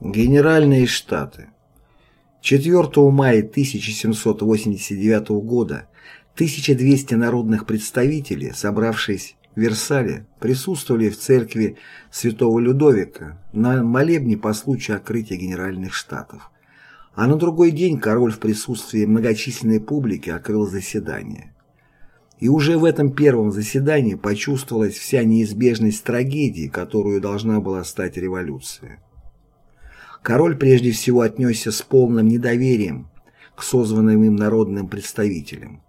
Генеральные штаты 4 мая 1789 года 1200 народных представителей, собравшись в Версале, присутствовали в церкви святого Людовика на молебне по случаю открытия Генеральных штатов. А на другой день король в присутствии многочисленной публики открыл заседание. И уже в этом первом заседании почувствовалась вся неизбежность трагедии, которую должна была стать революция. Король прежде всего отнесся с полным недоверием к созванным им народным представителям.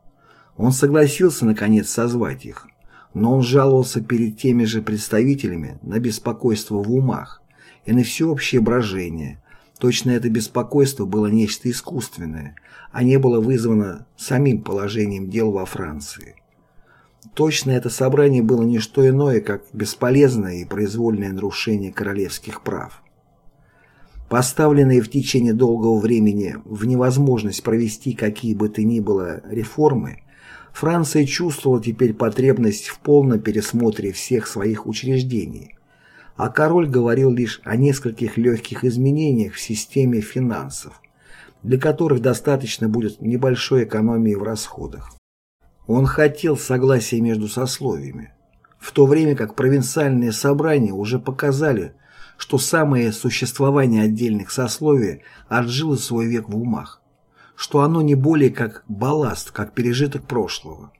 Он согласился, наконец, созвать их, но он жаловался перед теми же представителями на беспокойство в умах и на всеобщее брожение. Точно это беспокойство было нечто искусственное, а не было вызвано самим положением дел во Франции. Точно это собрание было не что иное, как бесполезное и произвольное нарушение королевских прав. Поставленные в течение долгого времени в невозможность провести какие бы то ни было реформы, Франция чувствовала теперь потребность в полном пересмотре всех своих учреждений, а король говорил лишь о нескольких легких изменениях в системе финансов, для которых достаточно будет небольшой экономии в расходах. Он хотел согласия между сословиями, в то время как провинциальные собрания уже показали, что самое существование отдельных сословий отжило свой век в умах, что оно не более как балласт, как пережиток прошлого.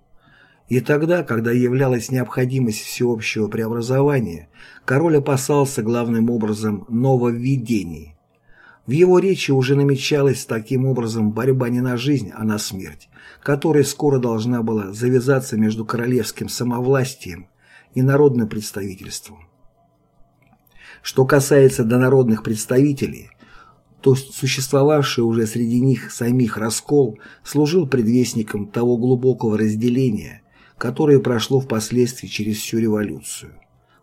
И тогда, когда являлась необходимость всеобщего преобразования, король опасался главным образом нововведений. В его речи уже намечалась таким образом борьба не на жизнь, а на смерть, которая скоро должна была завязаться между королевским самовластием и народным представительством. Что касается донародных представителей, то существовавший уже среди них самих раскол служил предвестником того глубокого разделения, которое прошло впоследствии через всю революцию.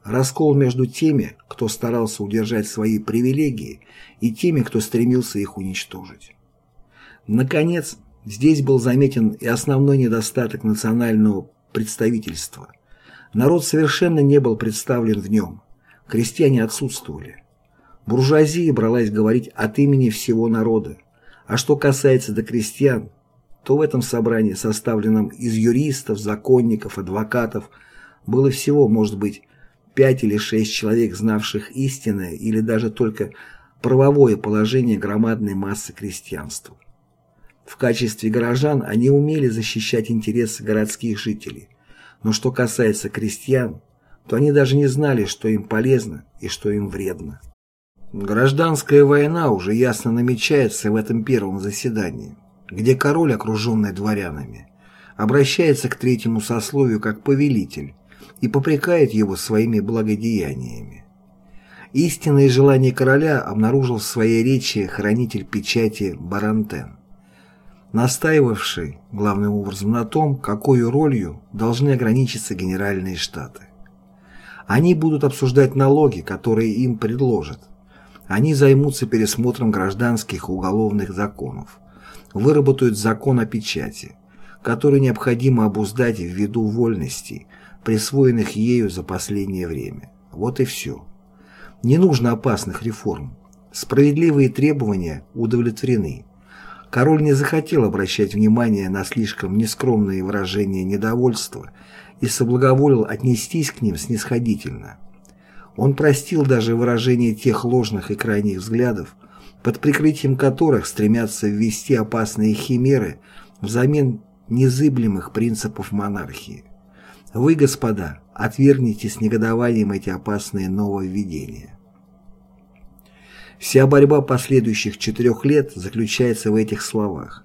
Раскол между теми, кто старался удержать свои привилегии, и теми, кто стремился их уничтожить. Наконец, здесь был заметен и основной недостаток национального представительства. Народ совершенно не был представлен в нем, крестьяне отсутствовали. Буржуазия бралась говорить от имени всего народа. А что касается до крестьян, то в этом собрании, составленном из юристов, законников, адвокатов, было всего, может быть, пять или шесть человек, знавших истинное или даже только правовое положение громадной массы крестьянства. В качестве горожан они умели защищать интересы городских жителей, но что касается крестьян, то они даже не знали, что им полезно и что им вредно. Гражданская война уже ясно намечается в этом первом заседании, где король, окруженный дворянами, обращается к третьему сословию как повелитель и попрекает его своими благодеяниями. Истинное желание короля обнаружил в своей речи хранитель печати Барантен, настаивавший главным образом на том, какой ролью должны ограничиться генеральные штаты. Они будут обсуждать налоги, которые им предложат. Они займутся пересмотром гражданских и уголовных законов, выработают закон о печати, который необходимо обуздать ввиду вольностей, присвоенных ею за последнее время. Вот и все. Не нужно опасных реформ. Справедливые требования удовлетворены. Король не захотел обращать внимание на слишком нескромные выражения недовольства и соблаговолил отнестись к ним снисходительно. Он простил даже выражение тех ложных и крайних взглядов, под прикрытием которых стремятся ввести опасные химеры взамен незыблемых принципов монархии. Вы, господа, отвергните с негодованием эти опасные нововведения. Вся борьба последующих четырех лет заключается в этих словах.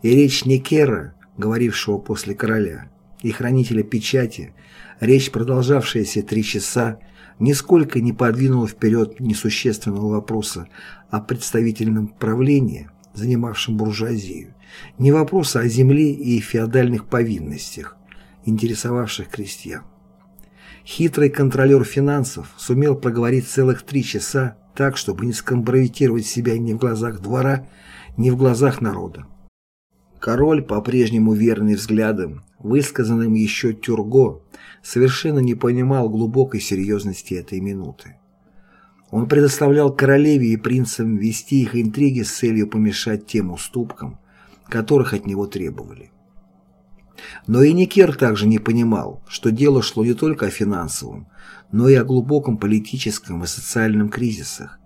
И речь Некера, говорившего после короля, и хранителя печати, речь, продолжавшаяся три часа, нисколько не подвинула вперед несущественного вопроса о представительном правлении, занимавшем буржуазию, не вопроса о земле и феодальных повинностях, интересовавших крестьян. Хитрый контролер финансов сумел проговорить целых три часа так, чтобы не скомпрометировать себя ни в глазах двора, ни в глазах народа. Король, по-прежнему верный взглядам, высказанным еще Тюрго, совершенно не понимал глубокой серьезности этой минуты. Он предоставлял королеве и принцам вести их интриги с целью помешать тем уступкам, которых от него требовали. Но и Никер также не понимал, что дело шло не только о финансовом, но и о глубоком политическом и социальном кризисах,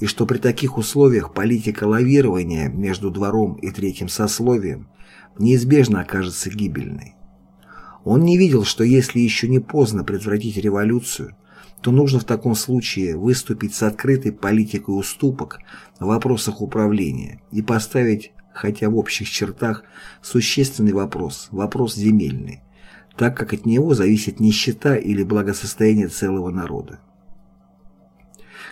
и что при таких условиях политика лавирования между двором и третьим сословием неизбежно окажется гибельной. Он не видел, что если еще не поздно предотвратить революцию, то нужно в таком случае выступить с открытой политикой уступок в вопросах управления и поставить, хотя в общих чертах, существенный вопрос, вопрос земельный, так как от него зависит нищета или благосостояние целого народа.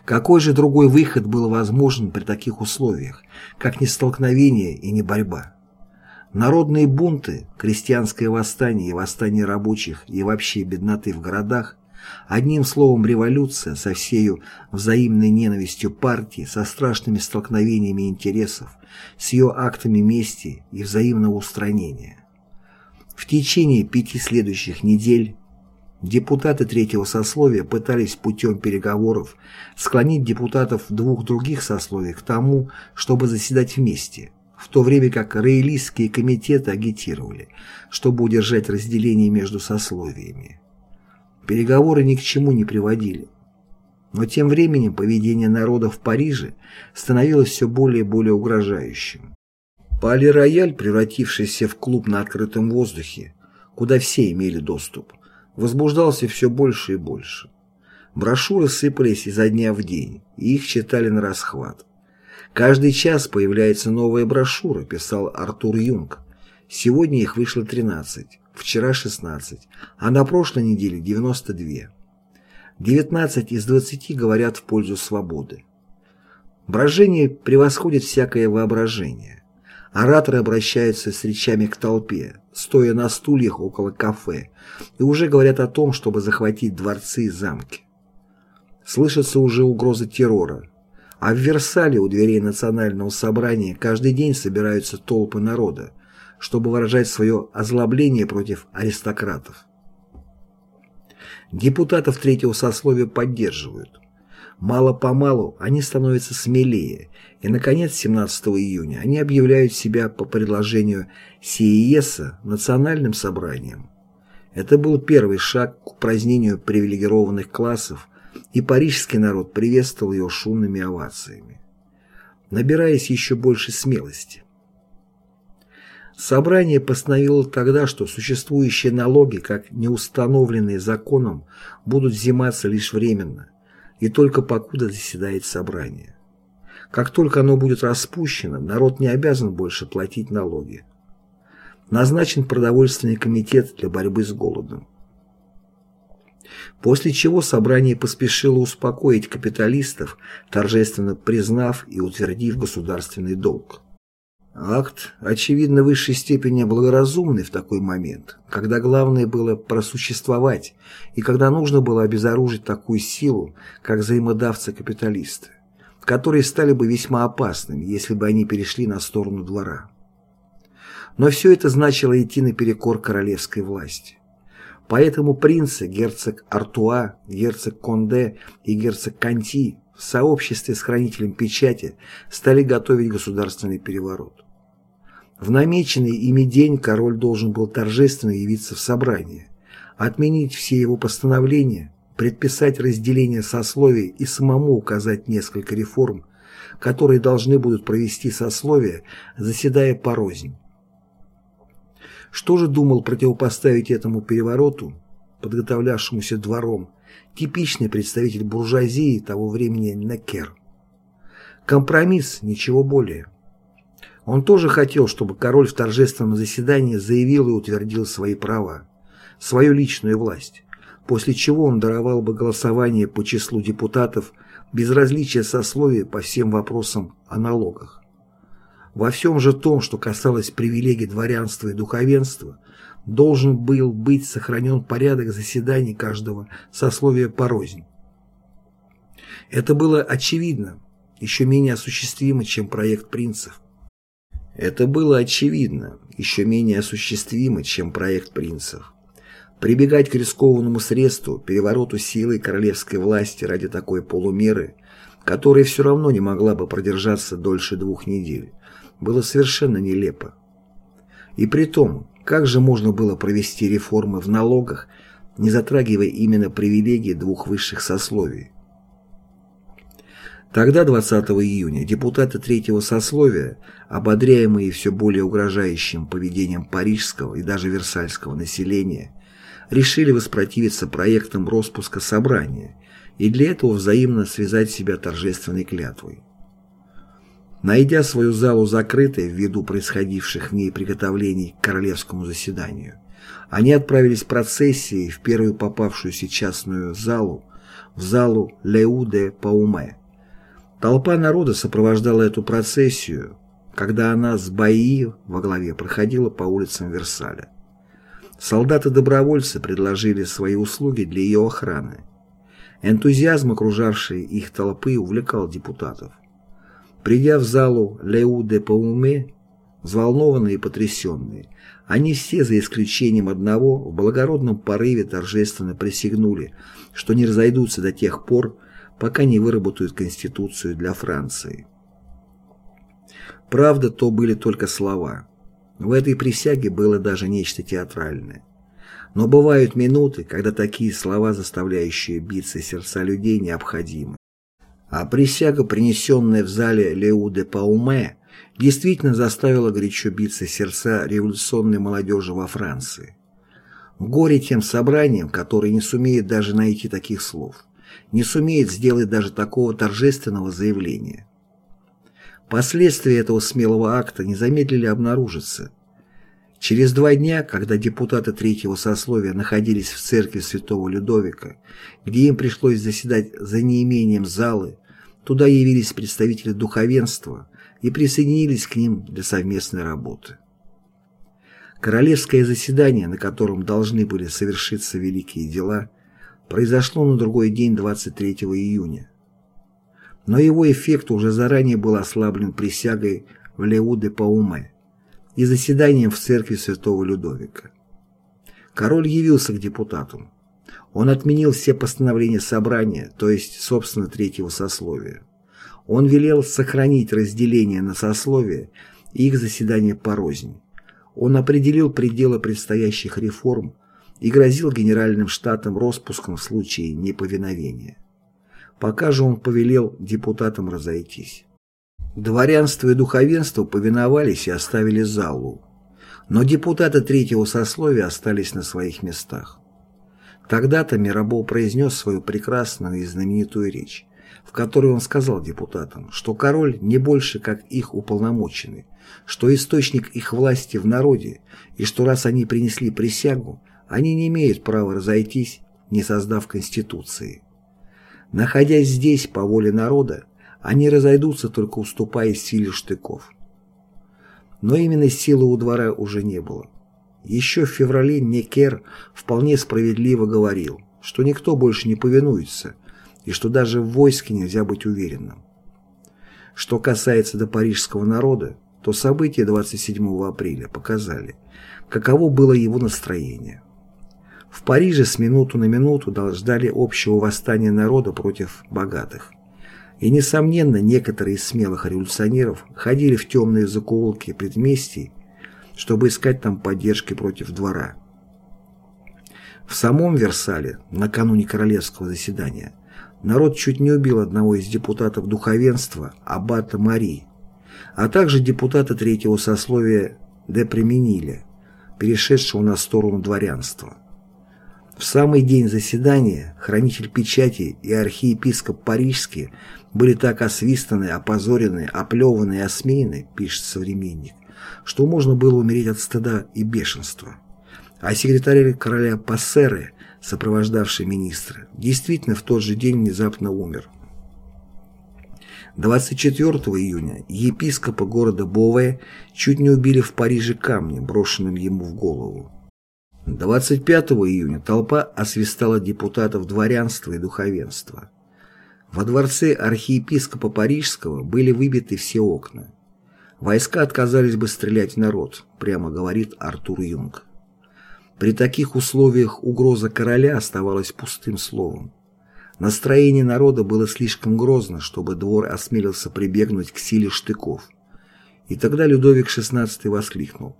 Какой же другой выход был возможен при таких условиях, как не столкновение и не борьба? Народные бунты, крестьянское восстание и восстание рабочих и вообще бедноты в городах, одним словом революция со всею взаимной ненавистью партии, со страшными столкновениями интересов, с ее актами мести и взаимного устранения. В течение пяти следующих недель Депутаты третьего сословия пытались путем переговоров склонить депутатов двух других сословий к тому, чтобы заседать вместе, в то время как роялистские комитеты агитировали, чтобы удержать разделение между сословиями. Переговоры ни к чему не приводили. Но тем временем поведение народа в Париже становилось все более и более угрожающим. Пали-рояль, превратившийся в клуб на открытом воздухе, куда все имели доступ, возбуждался все больше и больше. Брошюры сыпались изо дня в день, и их читали на расхват. «Каждый час появляется новая брошюра», – писал Артур Юнг. «Сегодня их вышло 13, вчера 16, а на прошлой неделе 92. 19 из 20 говорят в пользу свободы. Брожение превосходит всякое воображение. Ораторы обращаются с речами к толпе, стоя на стульях около кафе, и уже говорят о том, чтобы захватить дворцы и замки. Слышатся уже угрозы террора. А в Версале у дверей национального собрания каждый день собираются толпы народа, чтобы выражать свое озлобление против аристократов. Депутатов третьего сословия поддерживают. Мало-помалу они становятся смелее, и, наконец, 17 июня они объявляют себя по предложению СИЕСа национальным собранием. Это был первый шаг к упразднению привилегированных классов, и парижский народ приветствовал его шумными овациями, набираясь еще больше смелости. Собрание постановило тогда, что существующие налоги, как неустановленные законом, будут взиматься лишь временно, и только покуда заседает собрание. Как только оно будет распущено, народ не обязан больше платить налоги. Назначен продовольственный комитет для борьбы с голодом. После чего собрание поспешило успокоить капиталистов, торжественно признав и утвердив государственный долг. Акт, очевидно, в высшей степени благоразумный в такой момент, когда главное было просуществовать и когда нужно было обезоружить такую силу, как взаимодавцы-капиталисты, которые стали бы весьма опасными, если бы они перешли на сторону двора. Но все это значило идти наперекор королевской власти. Поэтому принцы, герцог Артуа, герцог Конде и герцог Канти в сообществе с хранителем печати стали готовить государственный переворот. В намеченный ими день король должен был торжественно явиться в собрание, отменить все его постановления, предписать разделение сословий и самому указать несколько реформ, которые должны будут провести сословия, заседая порознь. Что же думал противопоставить этому перевороту, подготовлявшемуся двором, типичный представитель буржуазии того времени Некер? Компромисс, ничего более. Он тоже хотел, чтобы король в торжественном заседании заявил и утвердил свои права, свою личную власть, после чего он даровал бы голосование по числу депутатов без различия сословия по всем вопросам о налогах. Во всем же том, что касалось привилегий дворянства и духовенства, должен был быть сохранен порядок заседаний каждого сословия порознь. Это было очевидно, еще менее осуществимо, чем проект принцев. Это было очевидно, еще менее осуществимо, чем проект принцев. Прибегать к рискованному средству, перевороту силы королевской власти ради такой полумеры которая все равно не могла бы продержаться дольше двух недель, было совершенно нелепо. И при том, как же можно было провести реформы в налогах, не затрагивая именно привилегии двух высших сословий? Тогда, 20 июня, депутаты третьего сословия, ободряемые все более угрожающим поведением парижского и даже версальского населения, решили воспротивиться проектам распуска собрания и для этого взаимно связать себя торжественной клятвой. Найдя свою залу закрытой ввиду происходивших в ней приготовлений к королевскому заседанию, они отправились процессией в первую попавшуюся частную залу, в залу Леу де Пауме. Толпа народа сопровождала эту процессию, когда она с Баи во главе проходила по улицам Версаля. Солдаты-добровольцы предложили свои услуги для ее охраны. Энтузиазм, окружавший их толпы, увлекал депутатов. Придя в залу Леу де Пауме, взволнованные и потрясенные, они все, за исключением одного, в благородном порыве торжественно присягнули, что не разойдутся до тех пор, пока не выработают Конституцию для Франции. Правда, то были только слова. В этой присяге было даже нечто театральное. Но бывают минуты, когда такие слова, заставляющие биться сердца людей, необходимы. А присяга, принесенная в зале Леу де Пауме, действительно заставила горячо биться сердца революционной молодежи во Франции. Горе тем собраниям, которые не сумеют даже найти таких слов, не сумеют сделать даже такого торжественного заявления. Последствия этого смелого акта не замедлили обнаружиться – Через два дня, когда депутаты третьего сословия находились в церкви святого Людовика, где им пришлось заседать за неимением залы, туда явились представители духовенства и присоединились к ним для совместной работы. Королевское заседание, на котором должны были совершиться великие дела, произошло на другой день 23 июня. Но его эффект уже заранее был ослаблен присягой в Леу-де-Пауме и заседанием в церкви святого Людовика. Король явился к депутатам. Он отменил все постановления собрания, то есть, собственно, третьего сословия. Он велел сохранить разделение на сословия и их заседания порознь. Он определил пределы предстоящих реформ и грозил генеральным штатам распуском в случае неповиновения. Пока же он повелел депутатам разойтись. Дворянство и духовенство повиновались и оставили залу. Но депутаты третьего сословия остались на своих местах. Тогда-то Мирабо произнес свою прекрасную и знаменитую речь, в которой он сказал депутатам, что король не больше как их уполномоченный, что источник их власти в народе, и что раз они принесли присягу, они не имеют права разойтись, не создав Конституции. Находясь здесь по воле народа, они разойдутся, только уступая силе штыков. Но именно силы у двора уже не было. Еще в феврале Некер вполне справедливо говорил, что никто больше не повинуется, и что даже в войске нельзя быть уверенным. Что касается до парижского народа, то события 27 апреля показали, каково было его настроение. В Париже с минуту на минуту ждали общего восстания народа против богатых. И, несомненно, некоторые из смелых революционеров ходили в темные закоулки предместий, чтобы искать там поддержки против двора. В самом Версале, накануне королевского заседания, народ чуть не убил одного из депутатов духовенства, аббата Мари, а также депутата третьего сословия де Премениля, перешедшего на сторону дворянства. В самый день заседания хранитель печати и архиепископ Парижский были так освистаны, опозорены, оплеваны и осмеяны, пишет современник, что можно было умереть от стыда и бешенства. А секретарь короля Пассеры, сопровождавший министра, действительно в тот же день внезапно умер. 24 июня епископа города Бове чуть не убили в Париже камнем, брошенным ему в голову. 25 июня толпа освистала депутатов дворянства и духовенства. Во дворце архиепископа Парижского были выбиты все окна. Войска отказались бы стрелять в народ, прямо говорит Артур Юнг. При таких условиях угроза короля оставалась пустым словом. Настроение народа было слишком грозно, чтобы двор осмелился прибегнуть к силе штыков. И тогда Людовик XVI воскликнул.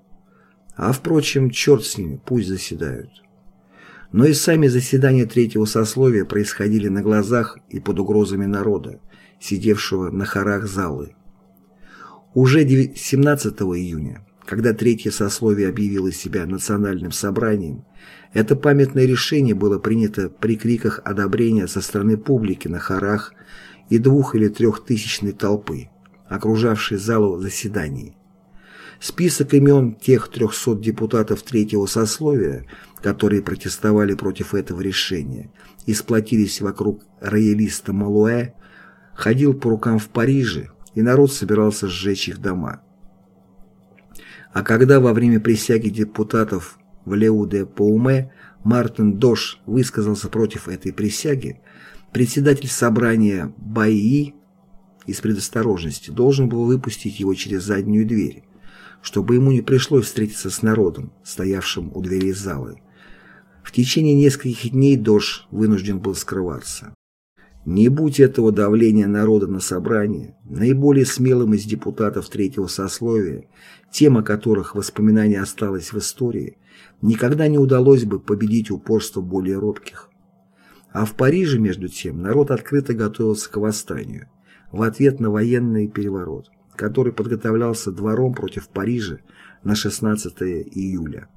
А, впрочем, черт с ними, пусть заседают. Но и сами заседания третьего сословия происходили на глазах и под угрозами народа, сидевшего на хорах залы. Уже 17 июня, когда третье сословие объявило себя национальным собранием, это памятное решение было принято при криках одобрения со стороны публики на хорах и двух- или трехтысячной толпы, окружавшей залу заседаний. Список имен тех 300 депутатов третьего сословия, которые протестовали против этого решения и сплотились вокруг роялиста Малуэ, ходил по рукам в Париже, и народ собирался сжечь их дома. А когда во время присяги депутатов в Леуде-Пауме Мартин Дош высказался против этой присяги, председатель собрания Байи из предосторожности должен был выпустить его через заднюю дверь, чтобы ему не пришлось встретиться с народом, стоявшим у дверей залы. В течение нескольких дней Дош вынужден был скрываться. Не будь этого давления народа на собрание, наиболее смелым из депутатов третьего сословия, тема которых воспоминание осталось в истории, никогда не удалось бы победить упорство более робких. А в Париже, между тем, народ открыто готовился к восстанию, в ответ на военный переворот, который подготовлялся двором против Парижа на 16 июля.